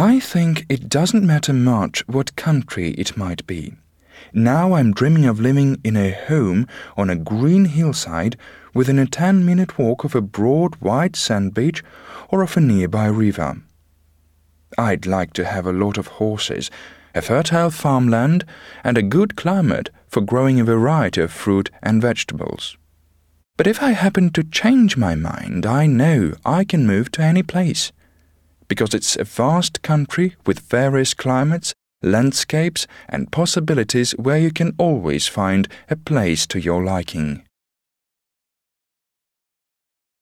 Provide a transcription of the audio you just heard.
I think it doesn't matter much what country it might be. Now I'm dreaming of living in a home on a green hillside within a 10 minute walk of a broad white sand beach or of a nearby river. I'd like to have a lot of horses, a fertile farmland, and a good climate for growing a variety of fruit and vegetables. But if I happen to change my mind, I know I can move to any place. Because it's a vast country with various climates, landscapes, and possibilities where you can always find a place to your liking.